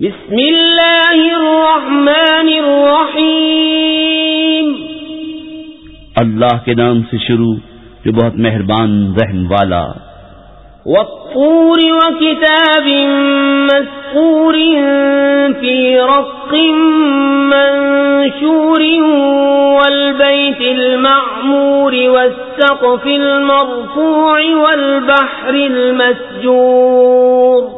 بسم اللہ الرحمن الرحیم۔ اللہ کے نام سے شروع جو بہت مہربان رحم والا۔ والطور وكتاب مسكور في رق منشور والبيت المعمور والسقف المرفوع والبحر المسجور۔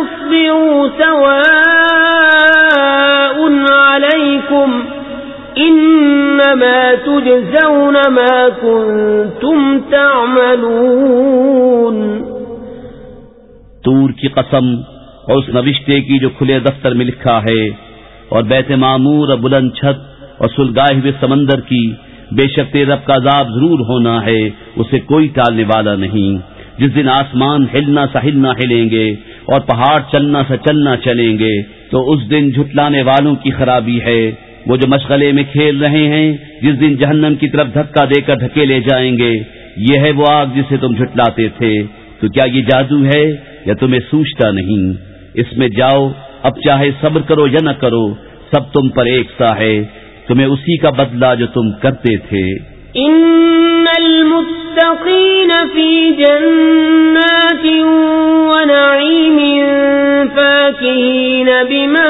تصبروا سواء عليكم إنما تجزون ما كنتم تعملون تور کی قسم اور اس نوشتے کی جو کھلے دفتر میں لکھا ہے اور بیت معمور اور بلند چھت اور سلگائے ہوئے سمندر کی بے شک تیرے رب کا عذاب ضرور ہونا ہے، اسے کوئی ٹالنے والا نہیں۔ جس دن آسمان ہلنا سا ہلنا ہلیں گے اور پہاڑ چلنا سا چلنا چلیں گے، تو اس دن جھٹلانے والوں کی خرابی ہے۔ وہ جو مشغلے میں کھیل رہے ہیں، جس دن جہنم کی طرف دھکا دے کر دھکے لے جائیں گے، یہ ہے وہ آگ جسے تم جھٹلاتے تھے۔ تو کیا یہ جادو ہے یا تمہیں سوچتا نہیں؟ اس میں جاؤ، اب چاہے صبر کرو یا نہ کرو، سب تم پر ایک سا ہے۔ تمہیں اسی کا بدلہ جو تم کرتے تھے۔ ان المتقین فی جنات ونعیم فاکہین بما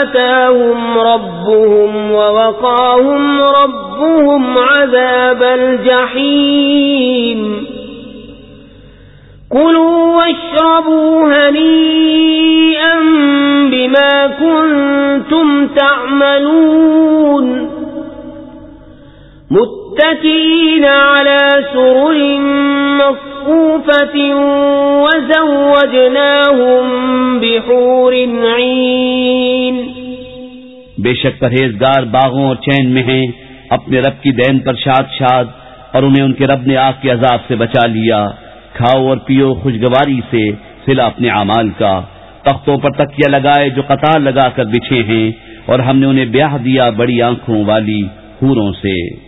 آتاهم ربهم ووقاهم ربهم عذاب الجحیم کلوا واشربوا هنیئا بما كنتم تعملون متكئين على سرر مصفوفة وزوجناهم بحور عين. بے شک پرہیزگار باغوں اور چین میں ہیں، اپنے رب کی دین پر شاد شاد اور انہیں ان کے رب نے آگ کے عذاب سے بچا لیا۔ کھاؤ اور پیو خوشگواری سے سلا اپنے اعمال کا۔ تختوں پر تکیا لگائے جو قطار لگا کر بچھے ہیں اور ہم نے انہیں بیاہ دیا بڑی آنکھوں والی حوروں سے۔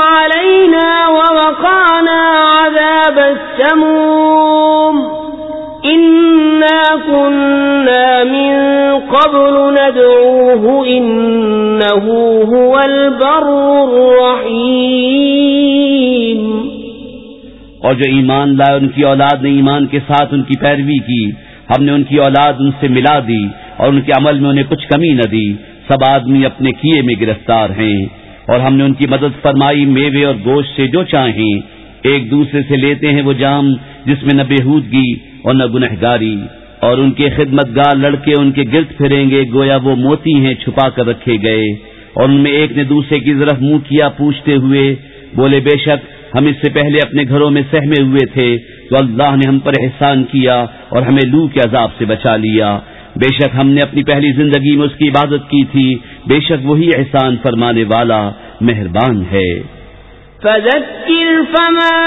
عذاب السموم إنا كنا من قبل قبل ندعوه إنه هو البر الرحيم. اور جو ایمان لائے ان کی اولاد نے ایمان کے ساتھ ان کی پیروی کی، ہم نے ان کی اولاد ان سے ملا دی اور ان کے عمل میں انہیں کچھ کمی نہ دی۔ سب آدمی اپنے کیے میں گرفتار ہیں اور ہم نے ان کی مدد فرمائی، میوے اور گوشت سے جو چاہیں۔ ایک دوسرے سے لیتے ہیں وہ جام، جس میں نہ بےحودگی اور نہ گنہگاری۔ اور ان کے خدمت گار لڑکے ان کے گرد پھریں گے، گویا وہ موتی ہیں چھپا کر رکھے گئے۔ اور ان میں ایک نے دوسرے کی طرف منہ کیا پوچھتے ہوئے، بولے، بے شک ہم اس سے پہلے اپنے گھروں میں سہمے ہوئے تھے، تو اللہ نے ہم پر احسان کیا اور ہمیں لو کے عذاب سے بچا لیا۔ بے شک ہم نے اپنی پہلی زندگی میں اس کی عبادت کی تھی، بے شک وہی احسان فرمانے والا مہربان ہے۔ فذكر فما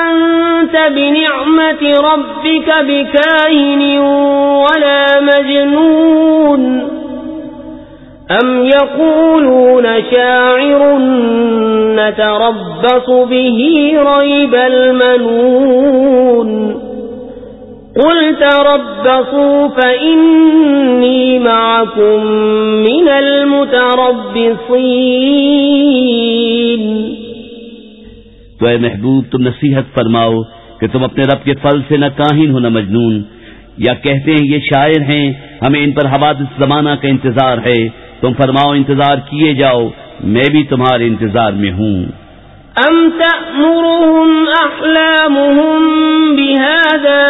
أنت بنعمة ربك بكاهن ولا مجنون أم يقولون شاعر نتربص به ريب المنون قل تربصوا فإني معكم من المتربصين تو اے محبوب تم نصیحت فرماؤ کہ تم اپنے رب کے فل سے نہ کاہن ہو نہ مجنون۔ یا کہتے ہیں یہ شاعر ہیں، ہمیں ان پر حوادث زمانہ کا انتظار ہے۔ تم فرماؤ انتظار کیے جاؤ، میں بھی تمہارے انتظار میں ہوں۔ ام تأمرهم احلامهم بهذا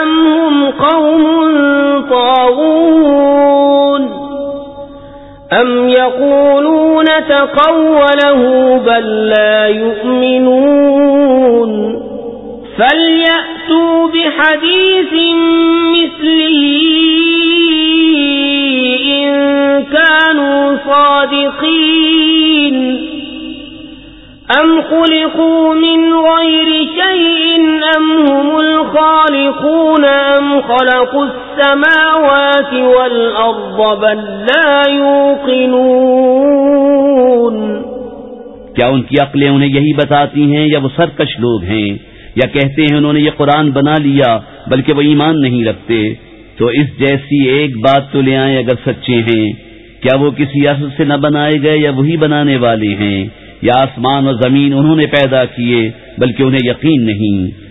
ام هم قوم أم يقولون تقوله بل لا يؤمنون فليأتوا بحديث مثله إن كانوا صادقين أم خلقوا من غير شيء الخالقون أم خلقوا السماوات والأرض بل لا يوقنون؟ کیا ان کی عقلیں انہیں یہی بتاتی ہیں یا وہ سرکش لوگ ہیں؟ یا کہتے ہیں انہوں نے یہ قرآن بنا لیا بلکہ وہ ایمان نہیں رکھتے؟ تو اس جیسی ایک بات تو لے آئیں اگر سچے ہیں۔ کیا وہ کسی اصل سے نہ بنائے گئے یا وہی بنانے والے ہیں؟ یا آسمان اور زمین انہوں نے پیدا کیے بلکہ انہیں یقین نہیں؟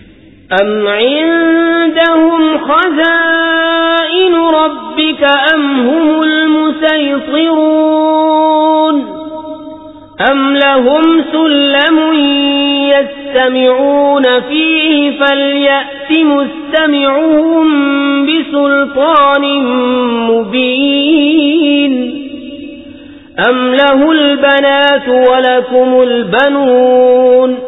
ام عندهم خزائن ربك ام هم المسيطرون ام لهم سلم يستمعون فيه فليأت مستمعهم بسلطان مبين أم له البنات ولكم البنون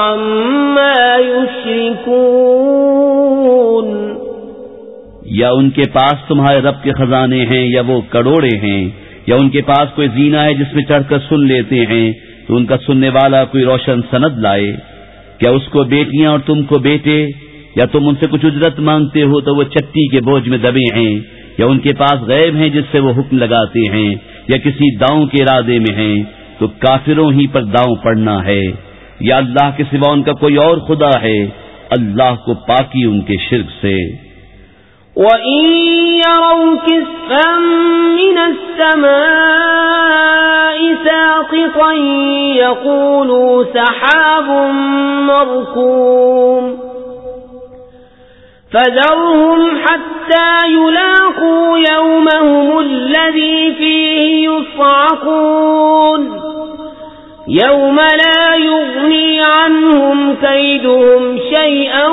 يشركون یا ان کے پاس تمہارے رب کے خزانے ہیں یا وہ کڑوڑے ہیں یا ان کے پاس کوئی زینہ ہے جس میں چڑھ کر سن لیتے ہیں، تو ان کا سننے والا کوئی روشن سند لائے۔ کیا اس کو بیٹیاں اور تم کو بیٹے؟ یا تم ان سے کچھ اجرت مانگتے ہو تو وہ چٹی کے بوجھ میں دبے ہیں؟ یا ان کے پاس غیب ہیں جس سے وہ حکم لگاتے ہیں؟ یا کسی داؤں کے ارادے میں ہیں؟ تو کافروں ہی پر داؤں پڑنا ہے۔ یا اللہ کے سوا ان کا کوئی اور خدا ہے؟ اللہ کو پاکی ان کے شرک سے۔ وَإِن يَرَوْا كِسْفًا مِّنَ السَّمَاءِ سَاقِطًا يَقُولُوا سَحَابٌ مَّرْكُومٌ فَذَرْهُمْ حَتَّى يُلَاقُوا يَوْمَهُمُ الَّذِي فِيهِ يُصْعَقُونَ يوم لا يغني عنهم كيدهم شيئا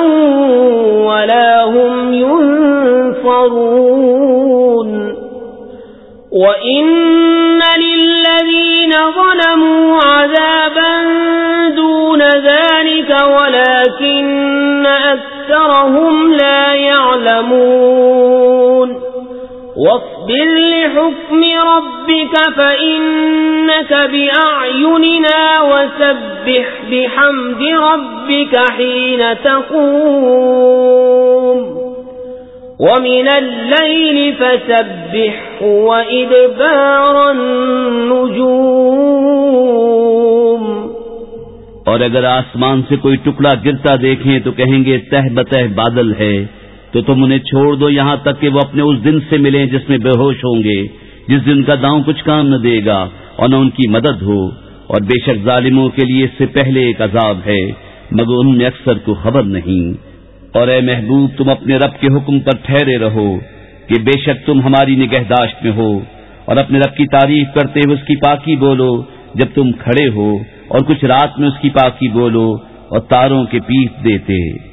ولا هم ينصرون وإن للذين ظلموا عذابا دون ذلك ولكن أكثرهم لا يعلمون فاصبر لحكم ربك فإنك بأعيننا وسبح بحمد ربك حين تقوم. ومن الليل فسبح وإدبار النجوم. اور اگر آسمان سے کوئی ٹکڑا گرتا دیکھیں تو کہیں گے تہ بتہ بادل ہے۔ تو تم انہیں چھوڑ دو یہاں تک کہ وہ اپنے اس دن سے ملیں جس میں بے ہوش ہوں گے، جس دن کا داؤں کچھ کام نہ دے گا اور نہ ان کی مدد ہو۔ اور بے شک ظالموں کے لیے اس سے پہلے ایک عذاب ہے، مگر ان میں اکثر کو خبر نہیں۔ اور اے محبوب، تم اپنے رب کے حکم پر ٹھہرے رہو کہ بے شک تم ہماری نگہداشت میں ہو۔ اور اپنے رب کی تعریف کرتے ہوئے اس کی پاکی بولو جب تم کھڑے ہو، اور کچھ رات میں اس کی پاکی بولو اور تاروں کے پیٹ دیتے۔